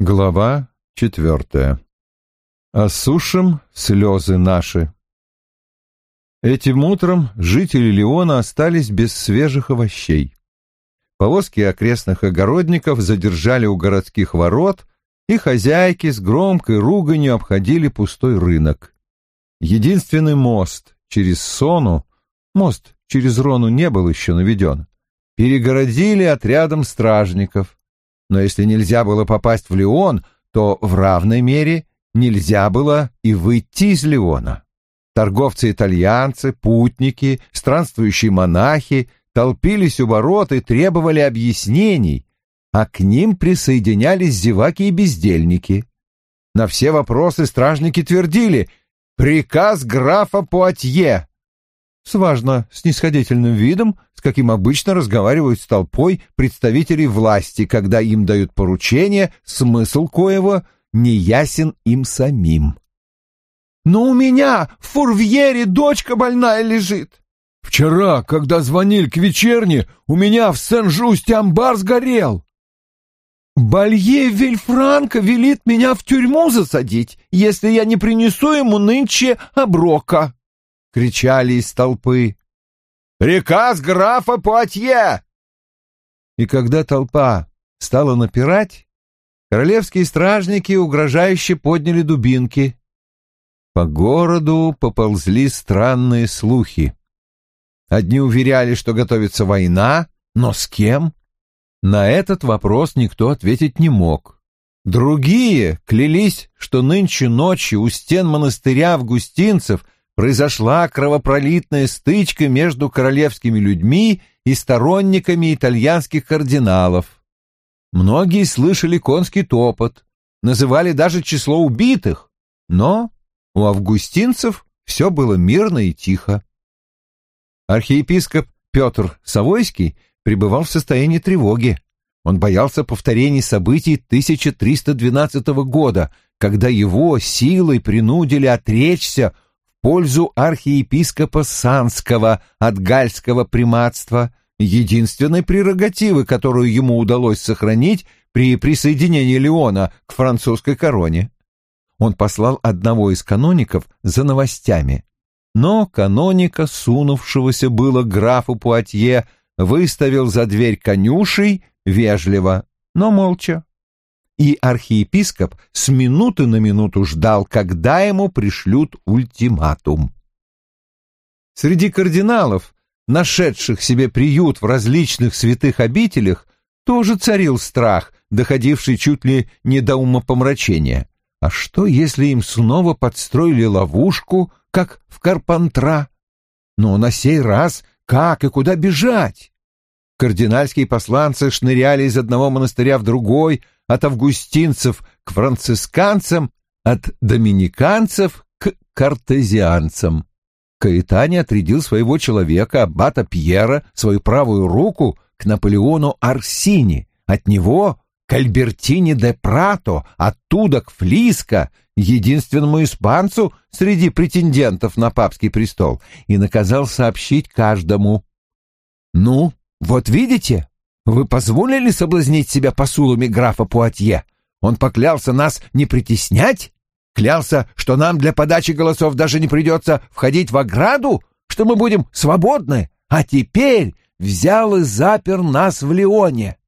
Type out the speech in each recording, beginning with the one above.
Глава четвертая. Осушим слезы наши. Этим утром жители Леона остались без свежих овощей. Повозки окрестных огородников задержали у городских ворот, и хозяйки с громкой руганью обходили пустой рынок. Единственный мост через Сону, мост через Рону не был еще наведен, перегородили отрядом стражников, но если нельзя было попасть в Леон, то в равной мере нельзя было и выйти из Леона. Торговцы-итальянцы, путники, странствующие монахи толпились у ворот и требовали объяснений, а к ним присоединялись зеваки и бездельники. На все вопросы стражники твердили «Приказ графа Пуатье!» С важно снисходительным видом, с каким обычно разговаривают с толпой представителей власти, когда им дают поручение, смысл коего не ясен им самим. «Но у меня в фурвьере дочка больная лежит!» «Вчера, когда звонили к вечерне, у меня в Сен-Жусте амбар сгорел!» «Балье Вильфранко велит меня в тюрьму засадить, если я не принесу ему нынче оброка!» — кричали из толпы. «Приказ графа Пуатье!» И когда толпа стала напирать, королевские стражники угрожающе подняли дубинки. По городу поползли странные слухи. Одни уверяли, что готовится война, но с кем? На этот вопрос никто ответить не мог. Другие клялись, что нынче ночью у стен монастыря августинцев — произошла кровопролитная стычка между королевскими людьми и сторонниками итальянских кардиналов. Многие слышали конский топот, называли даже число убитых, но у августинцев все было мирно и тихо. Архиепископ Петр Савойский пребывал в состоянии тревоги. Он боялся повторений событий 1312 года, когда его силой принудили отречься пользу архиепископа Санского от гальского приматства, единственной прерогативы, которую ему удалось сохранить при присоединении Леона к французской короне. Он послал одного из каноников за новостями, но каноника, сунувшегося было графу Пуатье, выставил за дверь конюшей вежливо, но молча и архиепископ с минуты на минуту ждал, когда ему пришлют ультиматум. Среди кардиналов, нашедших себе приют в различных святых обителях, тоже царил страх, доходивший чуть ли не до умопомрачения. А что, если им снова подстроили ловушку, как в Карпантра? Но на сей раз как и куда бежать? Кардинальские посланцы шныряли из одного монастыря в другой, от августинцев к францисканцам, от доминиканцев к картезианцам. Каэтани отрядил своего человека, аббата Пьера, свою правую руку к Наполеону Арсини, от него к Альбертине де Прато, оттуда к Флиско, единственному испанцу среди претендентов на папский престол, и наказал сообщить каждому. «Ну, вот видите, вы позволили соблазнить себя посулами графа Пуатье? Он поклялся нас не притеснять? Клялся, что нам для подачи голосов даже не придется входить в ограду, что мы будем свободны, а теперь взял и запер нас в Леоне.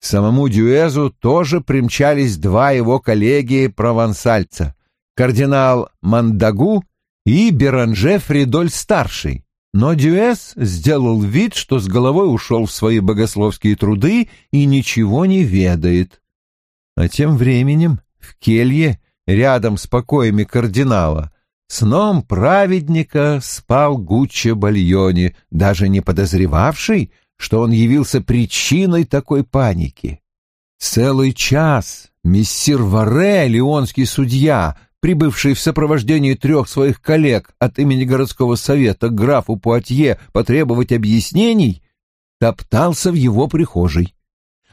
самому Дюэзу тоже примчались два его коллеги-провансальца — кардинал Мандагу и Беранже Фридоль-старший. Но Дюэс сделал вид, что с головой ушел в свои богословские труды и ничего не ведает. А тем временем в келье, рядом с покоями кардинала, сном праведника спал Гуччо Бальони, даже не подозревавший, что он явился причиной такой паники. Целый час мессир Варе, леонский судья, прибывший в сопровождении трех своих коллег от имени городского совета графу Пуатье потребовать объяснений, топтался в его прихожей.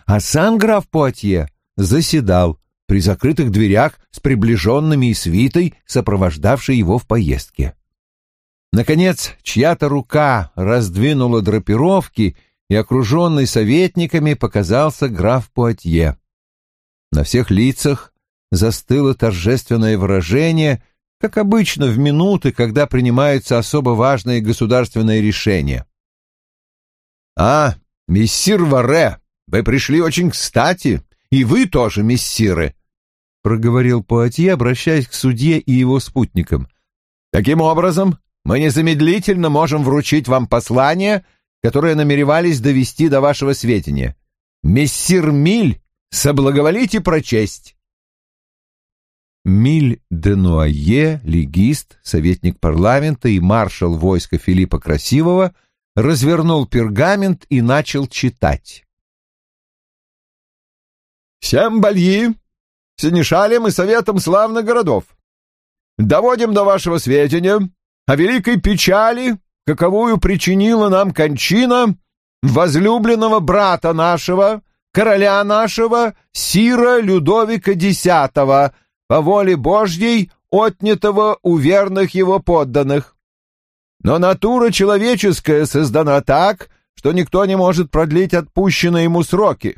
А сам граф Пуатье заседал при закрытых дверях с приближенными и свитой, сопровождавшей его в поездке. Наконец, чья-то рука раздвинула драпировки, и, окруженный советниками, показался граф Пуатье. На всех лицах застыло торжественное выражение, как обычно в минуты, когда принимаются особо важные государственные решения. «А, мессир Варе, вы пришли очень кстати, и вы тоже, мессиры», — проговорил Пуатье, обращаясь к судье и его спутникам. «Таким образом, мы незамедлительно можем вручить вам послание, которое намеревались довести до вашего сведения. Мессир Миль, соблаговолите прочесть». Миль де Нуае, легист, советник парламента и маршал войска Филиппа Красивого — развернул пергамент и начал читать. «Всем бальи, синешалем и советом славных городов, доводим до вашего сведения о великой печали, каковую причинила нам кончина возлюбленного брата нашего, короля нашего, Сира Людовика X, по воле Божьей, отнятого у верных его подданных. Но натура человеческая создана так, что никто не может продлить отпущенные ему сроки.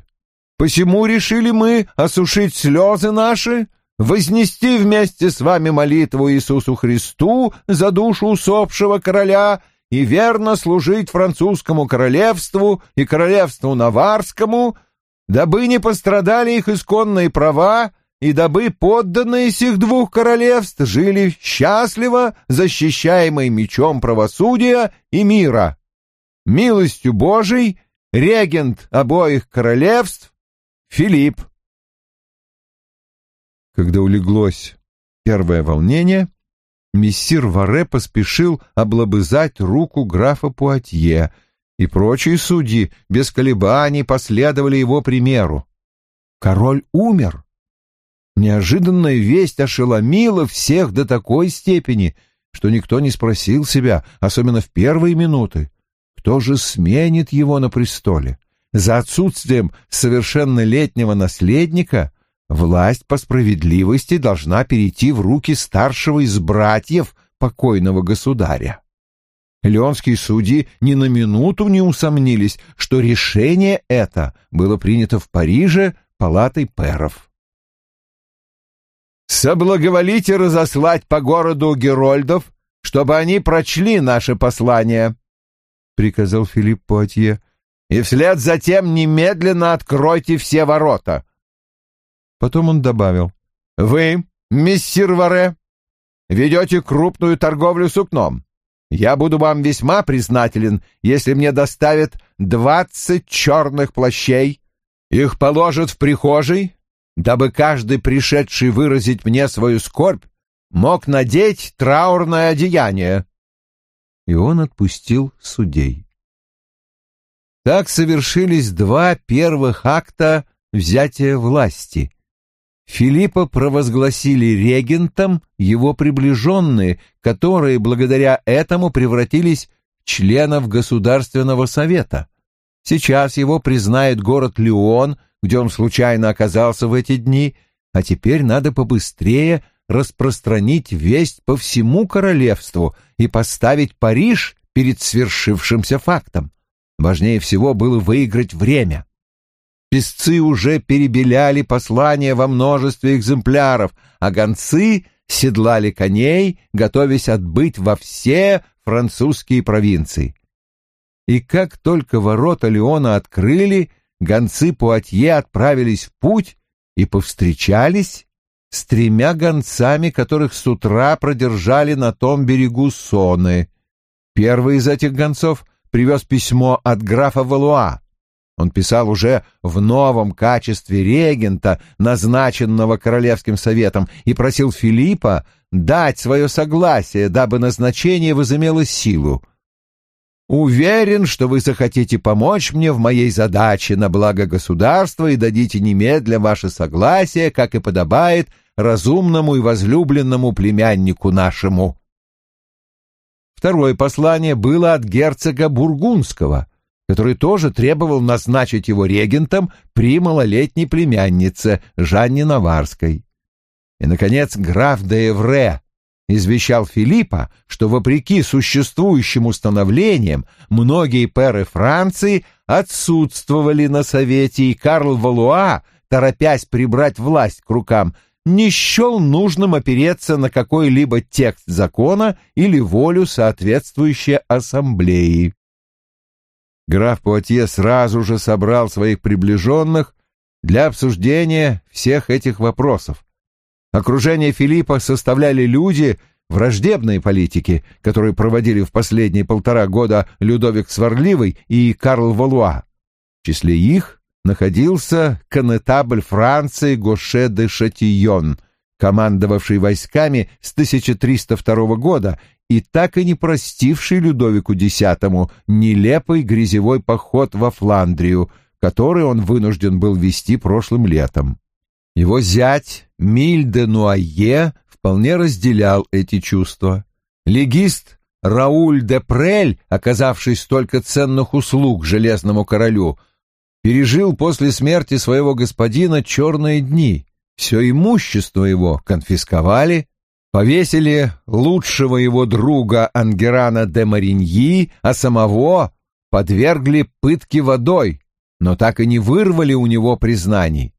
Посему решили мы осушить слезы наши, вознести вместе с вами молитву Иисусу Христу за душу усопшего короля и верно служить французскому королевству и королевству наварскому, дабы не пострадали их исконные права и дабы подданные сих двух королевств жили счастливо, защищаемые мечом правосудия и мира. Милостью Божией регент обоих королевств Филипп. Когда улеглось первое волнение, мессир Варе поспешил облобызать руку графа Пуатье, и прочие судьи без колебаний последовали его примеру. Король умер. Неожиданная весть ошеломила всех до такой степени, что никто не спросил себя, особенно в первые минуты, кто же сменит его на престоле. За отсутствием совершеннолетнего наследника власть по справедливости должна перейти в руки старшего из братьев покойного государя. Леонские судьи ни на минуту не усомнились, что решение это было принято в Париже палатой пэров соблаговолите разослать по городу герольдов, чтобы они прочли наше послание, — приказал Филипп Пуатье, — и вслед за тем немедленно откройте все ворота. Потом он добавил, — вы, мессир Варе, ведете крупную торговлю сукном. Я буду вам весьма признателен, если мне доставят двадцать черных плащей. Их положат в прихожей, дабы каждый пришедший выразить мне свою скорбь мог надеть траурное одеяние. И он отпустил судей. Так совершились два первых акта взятия власти. Филиппа провозгласили регентом его приближенные, которые благодаря этому превратились в членов Государственного совета. Сейчас его признает город Леон, где он случайно оказался в эти дни, а теперь надо побыстрее распространить весть по всему королевству и поставить Париж перед свершившимся фактом. Важнее всего было выиграть время. Песцы уже перебеляли послания во множестве экземпляров, а гонцы седлали коней, готовясь отбыть во все французские провинции. И как только ворота Леона открыли, гонцы Пуатье отправились в путь и повстречались с тремя гонцами, которых с утра продержали на том берегу Соны. Первый из этих гонцов привез письмо от графа Валуа. Он писал уже в новом качестве регента, назначенного Королевским советом, и просил Филиппа дать свое согласие, дабы назначение возымело силу. Уверен, что вы захотите помочь мне в моей задаче на благо государства и дадите немедля ваше согласие, как и подобает разумному и возлюбленному племяннику нашему. Второе послание было от герцога Бургундского, который тоже требовал назначить его регентом при малолетней племяннице Жанне Наварской. И, наконец, граф де Эвре, извещал Филиппа, что вопреки существующим установлениям многие пэры Франции отсутствовали на совете, и Карл Валуа торопясь прибрать власть к рукам, не счел нужным опереться на какой-либо текст закона или волю соответствующей ассамблеи. Граф Пуатье сразу же собрал своих приближенных для обсуждения всех этих вопросов. Окружение Филиппа составляли люди, враждебные политики, которые проводили в последние полтора года Людовик Сварливый и Карл Валуа. В числе их находился конетабль Франции Гоше де Шатийон, командовавший войсками с 1302 года и так и не простивший Людовику X нелепый грязевой поход во Фландрию, который он вынужден был вести прошлым летом. Его зять Миль де Нуае вполне разделял эти чувства. Легист Рауль де Прель, оказавший столько ценных услуг железному королю, пережил после смерти своего господина черные дни. Все имущество его конфисковали, повесили лучшего его друга Ангерана де Мариньи, а самого подвергли пытке водой, но так и не вырвали у него признаний.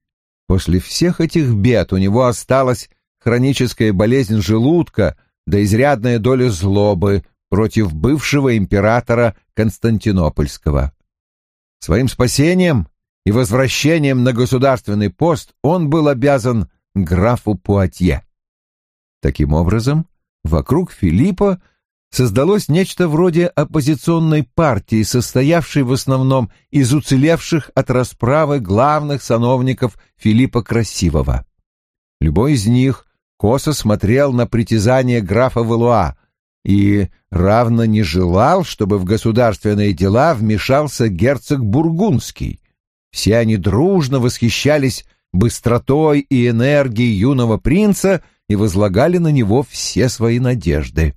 После всех этих бед у него осталась хроническая болезнь желудка да изрядная доля злобы против бывшего императора Константинопольского. Своим спасением и возвращением на государственный пост он был обязан графу Пуатье. Таким образом, вокруг Филиппа создалось нечто вроде оппозиционной партии, состоявшей в основном из уцелевших от расправы главных сановников Филиппа Красивого. Любой из них косо смотрел на притязание графа Валуа и равно не желал, чтобы в государственные дела вмешался герцог Бургундский. Все они дружно восхищались быстротой и энергией юного принца и возлагали на него все свои надежды.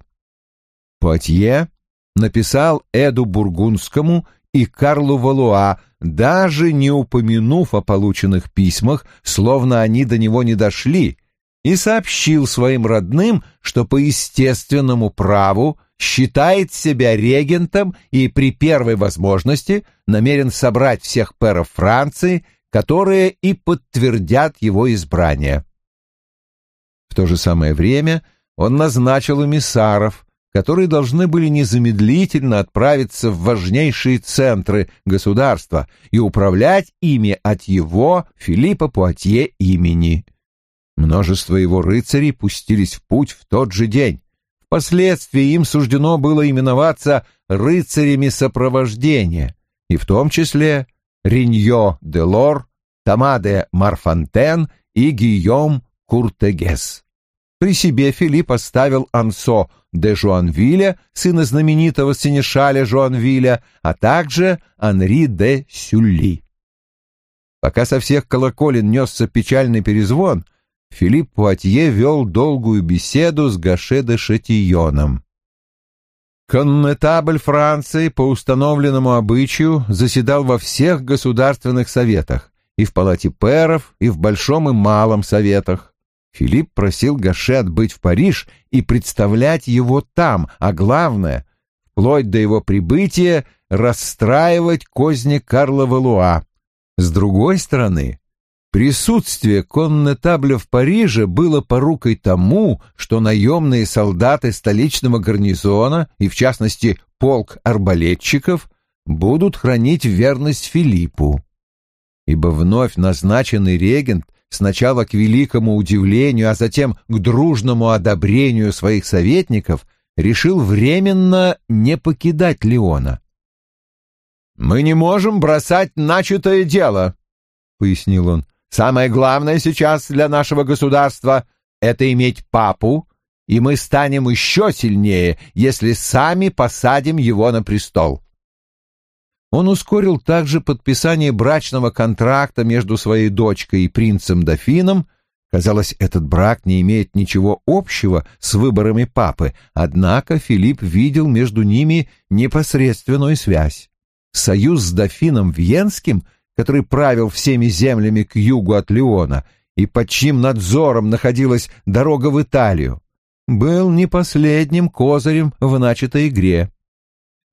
Пуатье написал Эду Бургундскому и Карлу Валуа, даже не упомянув о полученных письмах, словно они до него не дошли, и сообщил своим родным, что по естественному праву считает себя регентом и при первой возможности намерен собрать всех пэров Франции, которые и подтвердят его избрание. В то же самое время он назначил эмиссаров, которые должны были незамедлительно отправиться в важнейшие центры государства и управлять ими от его, Филиппа Пуатье, имени. Множество его рыцарей пустились в путь в тот же день. Впоследствии им суждено было именоваться рыцарями сопровождения, и в том числе Риньо де Лор, Тамаде Марфантен и Гийом Куртегес. При себе Филипп оставил Ансо де Жуанвиля, сына знаменитого синешаля Жуанвиля, а также Анри де Сюлли. Пока со всех колоколен несся печальный перезвон, Филипп Пуатье вел долгую беседу с Гаше де Шатионом. Коннетабль Франции по установленному обычаю заседал во всех государственных советах, и в палате пэров, и в большом и малом советах. Филипп просил Гаше отбыть в Париж и представлять его там, а главное, вплоть до его прибытия, расстраивать козни Карла Валуа. С другой стороны, присутствие коннетабля в Париже было порукой тому, что наемные солдаты столичного гарнизона, и в частности полк арбалетчиков, будут хранить верность Филиппу. Ибо вновь назначенный регент — сначала к великому удивлению, а затем к дружному одобрению своих советников, решил временно не покидать Леона. «Мы не можем бросать начатое дело», — пояснил он. «Самое главное сейчас для нашего государства — это иметь папу, и мы станем еще сильнее, если сами посадим его на престол. Он ускорил также подписание брачного контракта между своей дочкой и принцем-дофином. Казалось, этот брак не имеет ничего общего с выборами папы, однако Филипп видел между ними непосредственную связь. Союз с дофином Венским, который правил всеми землями к югу от Леона и под чьим надзором находилась дорога в Италию, был не последним козырем в начатой игре.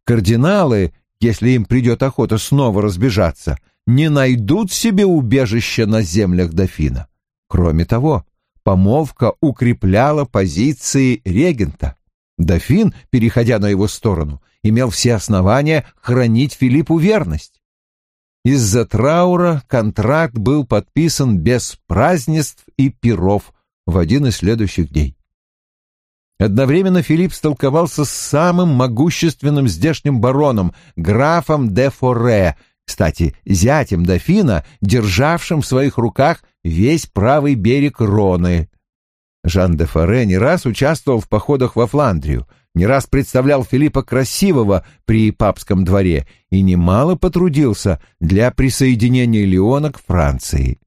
Кардиналы если им придет охота снова разбежаться, не найдут себе убежища на землях дофина. Кроме того, помолвка укрепляла позиции регента. Дофин, переходя на его сторону, имел все основания хранить Филиппу верность. Из-за траура контракт был подписан без празднеств и пиров в один из следующих дней. Одновременно Филипп столковался с самым могущественным здешним бароном, графом де Форе, кстати, зятем дофина, державшим в своих руках весь правый берег Роны. Жан де Форе не раз участвовал в походах во Фландрию, не раз представлял Филиппа Красивого при папском дворе и немало потрудился для присоединения Леона к Франции.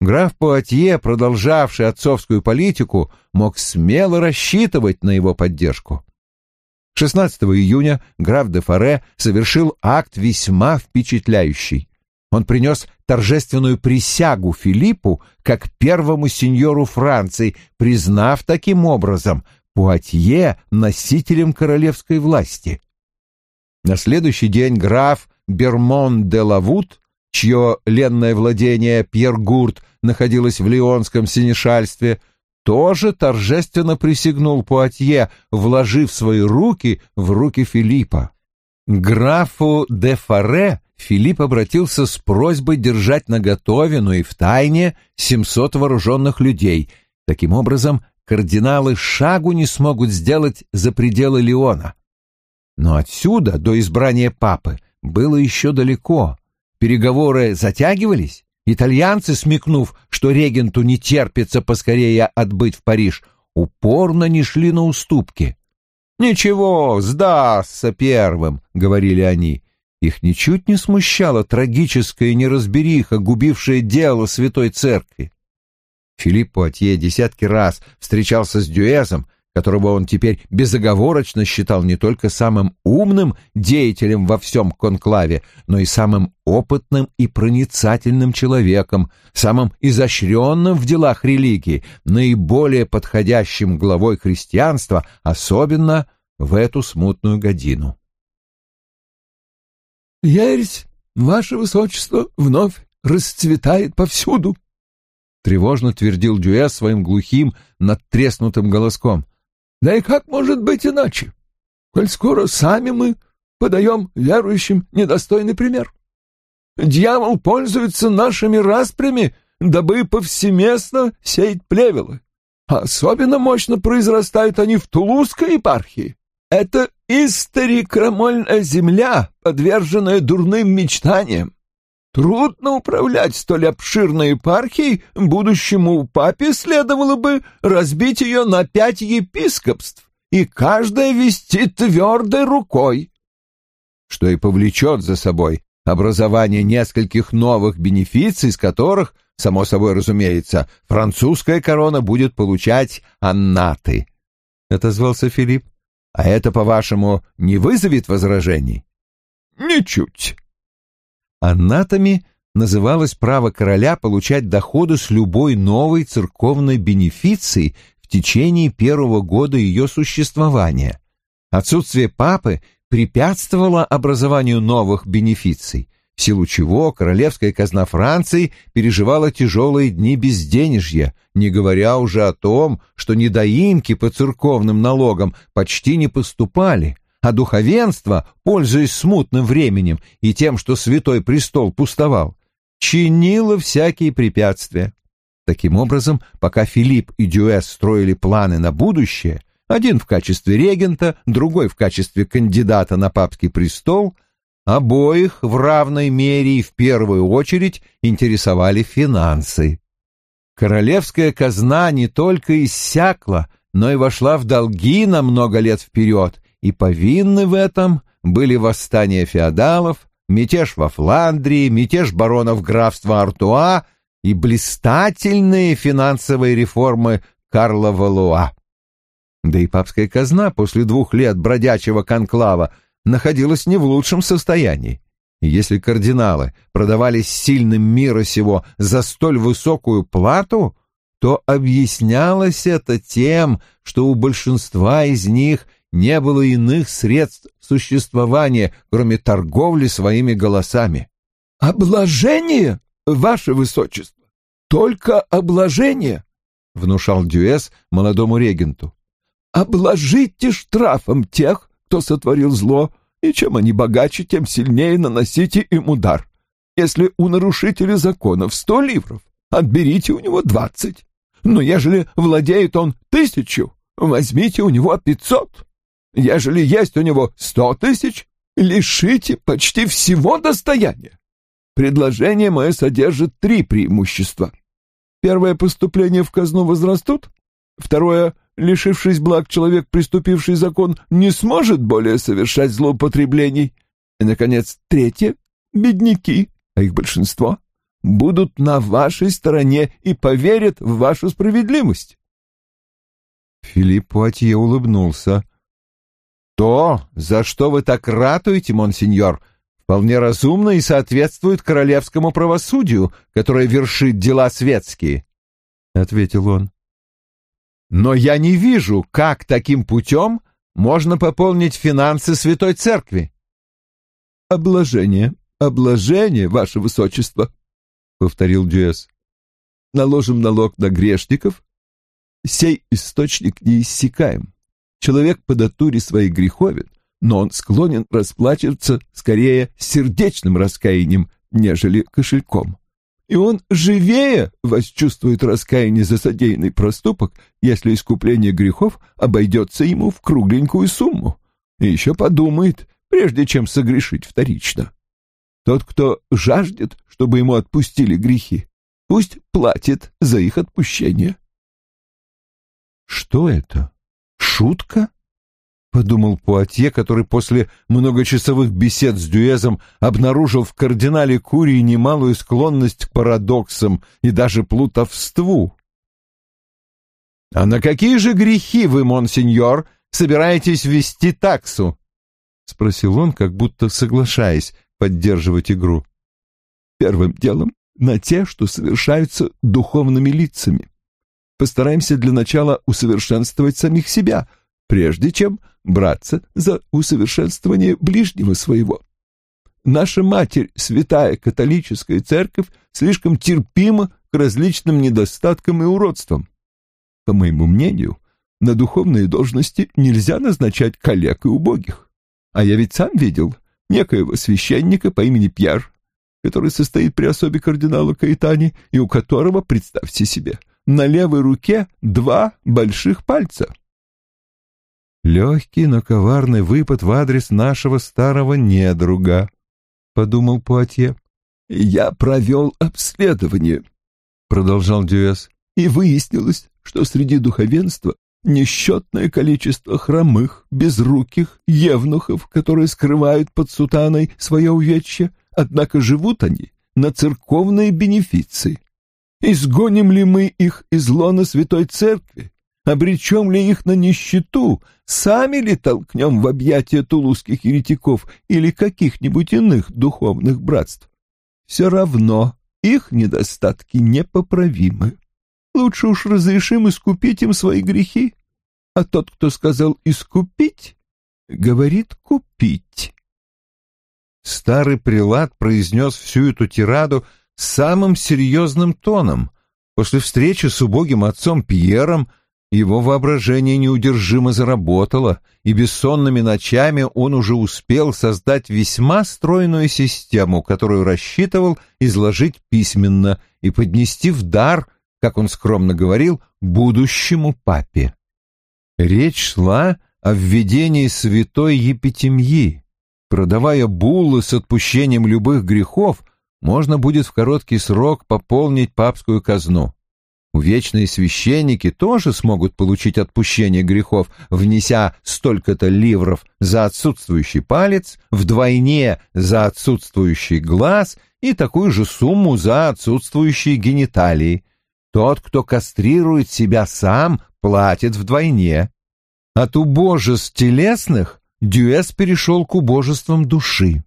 Граф Пуатье, продолжавший отцовскую политику, мог смело рассчитывать на его поддержку. 16 июня граф де Форе совершил акт весьма впечатляющий. Он принес торжественную присягу Филиппу как первому сеньору Франции, признав таким образом Пуатье носителем королевской власти. На следующий день граф Бермон де Лавут, чье ленное владение Пьер-Гурт находилось в Лионском синешальстве, тоже торжественно присягнул Пуатье, вложив свои руки в руки Филиппа. графу де Фаре Филипп обратился с просьбой держать наготове, но и в тайне, семьсот вооруженных людей. Таким образом, кардиналы шагу не смогут сделать за пределы Леона. Но отсюда до избрания папы было еще далеко. Переговоры затягивались. Итальянцы, смекнув, что регенту не терпится поскорее отбыть в Париж, упорно не шли на уступки. «Ничего, сдастся первым», — говорили они. Их ничуть не смущала трагическая неразбериха, губившая дело Святой Церкви. Филипп Пуатье десятки раз встречался с Дюэзом, которого он теперь безоговорочно считал не только самым умным деятелем во всем конклаве, но и самым опытным и проницательным человеком, самым изощренным в делах религии, наиболее подходящим главой христианства, особенно в эту смутную годину. «Ересь, ваше высочество, вновь расцветает повсюду», — тревожно твердил Дюэ своим глухим, надтреснутым голоском. Да и как может быть иначе? Коль скоро сами мы подаем верующим недостойный пример. Дьявол пользуется нашими распрями, дабы повсеместно сеять плевелы. Особенно мощно произрастают они в Тулузской епархии. Это историкромольная земля, подверженная дурным мечтаниям. Трудно управлять столь обширной епархией, будущему папе следовало бы разбить ее на пять епископств и каждое вести твердой рукой. Что и повлечет за собой образование нескольких новых бенефиций, из которых, само собой разумеется, французская корона будет получать аннаты. — отозвался Филипп. — А это, по-вашему, не вызовет возражений? — Ничуть. Анатами называлось право короля получать доходы с любой новой церковной бенефицией в течение первого года ее существования. Отсутствие папы препятствовало образованию новых бенефиций, в силу чего королевская казна Франции переживала тяжелые дни безденежья, не говоря уже о том, что недоимки по церковным налогам почти не поступали – а духовенство, пользуясь смутным временем и тем, что святой престол пустовал, чинило всякие препятствия. Таким образом, пока Филипп и Дюэс строили планы на будущее, один в качестве регента, другой в качестве кандидата на папский престол, обоих в равной мере и в первую очередь интересовали финансы. Королевская казна не только иссякла, но и вошла в долги на много лет вперед, и повинны в этом были восстание феодалов, мятеж во Фландрии, мятеж баронов графства Артуа и блистательные финансовые реформы Карла Валуа. Да и папская казна после двух лет бродячего конклава находилась не в лучшем состоянии. Если кардиналы продавались сильным мира сего за столь высокую плату, то объяснялось это тем, что у большинства из них не было иных средств существования, кроме торговли своими голосами. «Обложение, ваше высочество! Только обложение!» — внушал Дюэс молодому регенту. «Обложите штрафом тех, кто сотворил зло, и чем они богаче, тем сильнее наносите им удар. Если у нарушителя законов сто ливров, отберите у него двадцать. Но ежели владеет он тысячу, возьмите у него пятьсот. Ежели есть у него сто тысяч, лишите почти всего достояния. Предложение мое содержит три преимущества. Первое поступление в казну возрастут. Второе, лишившись благ, человек, приступивший закон, не сможет более совершать злоупотреблений. И, наконец, третье, бедняки, а их большинство, будут на вашей стороне и поверят в вашу справедливость. Филипп Пуатье улыбнулся. «То, за что вы так ратуете, монсеньор, вполне разумно и соответствует королевскому правосудию, которое вершит дела светские», — ответил он. «Но я не вижу, как таким путем можно пополнить финансы Святой Церкви». «Обложение, обложение, ваше высочество», — повторил Дюэс. «Наложим налог на грешников. Сей источник неиссякаем. Человек по натуре своей греховен, но он склонен расплачиваться скорее сердечным раскаянием, нежели кошельком. И он живее восчувствует раскаяние за содеянный проступок, если искупление грехов обойдется ему в кругленькую сумму, и еще подумает, прежде чем согрешить вторично. Тот, кто жаждет, чтобы ему отпустили грехи, пусть платит за их отпущение. Что это? Шутка? Подумал Пуатье, который после многочасовых бесед с Дюэзом обнаружил в кардинале Курии немалую склонность к парадоксам и даже плутовству. «А на какие же грехи вы, монсеньор, собираетесь ввести таксу?» — спросил он, как будто соглашаясь поддерживать игру. «Первым делом на те, что совершаются духовными лицами. Постараемся для начала усовершенствовать самих себя, прежде чем браться за усовершенствование ближнего своего. Наша Матерь, Святая Католическая Церковь, слишком терпима к различным недостаткам и уродствам. По моему мнению, на духовные должности нельзя назначать коллег и убогих. А я ведь сам видел некоего священника по имени Пьер, который состоит при особе кардинала Каэтани и у которого, представьте себе, на левой руке два больших пальца. «Легкий, но коварный выпад в адрес нашего старого недруга», — подумал Пуатье. «Я провел обследование», — продолжал Дюэс, «и выяснилось, что среди духовенства несчетное количество хромых, безруких, евнухов, которые скрывают под сутаной свое увечье, однако живут они на церковные бенефиции. Изгоним ли мы их из лона Святой Церкви? Обречем ли их на нищету? Сами ли толкнем в объятия тулузских еретиков или каких-нибудь иных духовных братств? Все равно их недостатки непоправимы. Лучше уж разрешим искупить им свои грехи. А тот, кто сказал «искупить», говорит «купить». Старый прилад произнес всю эту тираду самым серьезным тоном. После встречи с убогим отцом Пьером его воображение неудержимо заработало, и бессонными ночами он уже успел создать весьма стройную систему, которую рассчитывал изложить письменно и поднести в дар, как он скромно говорил, будущему папе. Речь шла о введении святой епитемьи. Продавая буллы с отпущением любых грехов, можно будет в короткий срок пополнить папскую казну. Увечные священники тоже смогут получить отпущение грехов, внеся столько-то ливров за отсутствующий палец, вдвойне за отсутствующий глаз и такую же сумму за отсутствующие гениталии. Тот, кто кастрирует себя сам, платит вдвойне. От убожеств телесных Дюэс перешел к убожествам души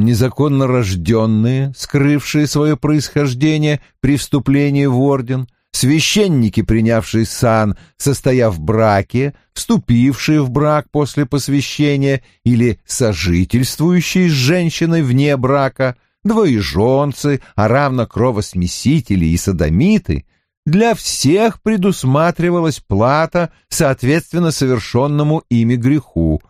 незаконно рожденные, скрывшие свое происхождение при вступлении в орден, священники, принявшие сан, состояв в браке, вступившие в брак после посвящения или сожительствующие с женщиной вне брака, двоеженцы, а равно кровосмесители и садомиты, для всех предусматривалась плата, соответственно совершенному ими греху,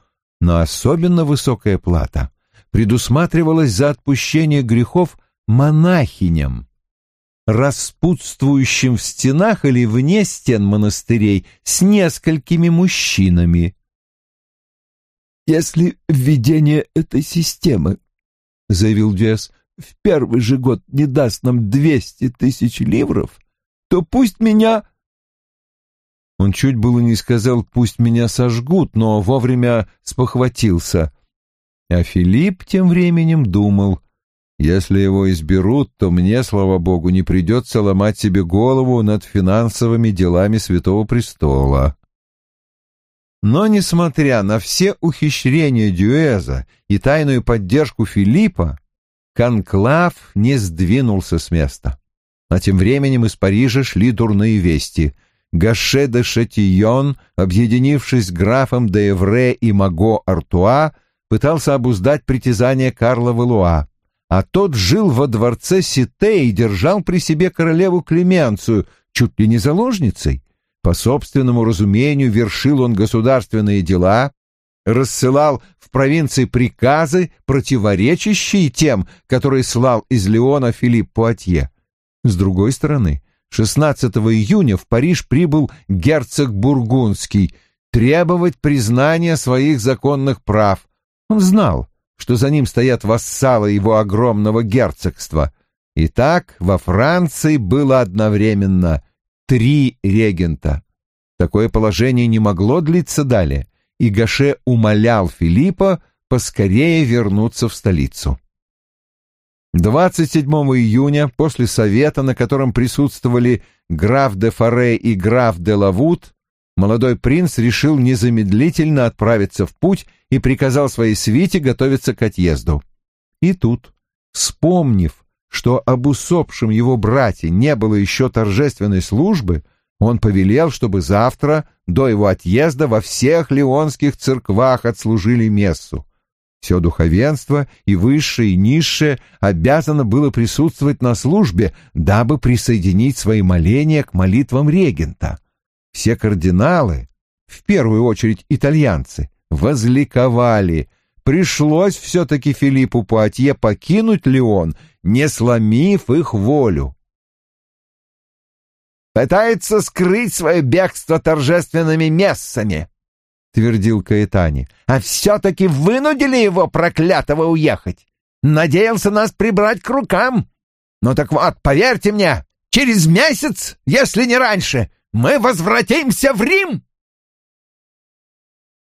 но особенно высокая плата предусматривалась за отпущение грехов монахиням, распутствующим в стенах или вне стен монастырей с несколькими мужчинами. «Если введение этой системы, — заявил Дюэс, — в первый же год не даст нам двести тысяч ливров, то пусть меня...» Он чуть было не сказал «пусть меня сожгут», но вовремя спохватился. А Филипп тем временем думал — если его изберут, то мне, слава богу, не придется ломать себе голову над финансовыми делами Святого Престола. Но, несмотря на все ухищрения Дюэза и тайную поддержку Филиппа, Конклав не сдвинулся с места. А тем временем из Парижа шли дурные вести. Гаше де Шатийон, объединившись с графом де Эвре и Маго Артуа, пытался обуздать притязания Карла Валуа а тот жил во дворце Сите и держал при себе королеву Клеменцию, чуть ли не заложницей. По собственному разумению вершил он государственные дела, рассылал в провинции приказы, противоречащие тем, которые слал из Леона Филипп Пуатье. С другой стороны, 16 июня в Париж прибыл герцог Бургундский требовать признания своих законных прав. Он знал, что за ним стоят вассалы его огромного герцогства. Итак, во Франции было одновременно три регента. Такое положение не могло длиться далее, и Гаше умолял Филиппа поскорее вернуться в столицу. 27 июня, после совета, на котором присутствовали граф де Форе и граф де Лавут, молодой принц решил незамедлительно отправиться в путь и приказал своей свите готовиться к отъезду. И тут, вспомнив, что об усопшем его брате не было еще торжественной службы, он повелел, чтобы завтра, до его отъезда, во всех леонских церквах отслужили мессу. Все духовенство, и высшее, и низшее, обязано было присутствовать на службе, дабы присоединить свои моления к молитвам регента. Все кардиналы, в первую очередь итальянцы, возликовали. Пришлось все-таки Филиппу Пуатье покинуть Леон, не сломив их волю. «Пытается скрыть свое бегство торжественными мессами», — твердил Каэтани. «А все-таки вынудили его, проклятого, уехать. Надеялся нас прибрать к рукам. Ну так вот, поверьте мне, через месяц, если не раньше, мы возвратимся в Рим!»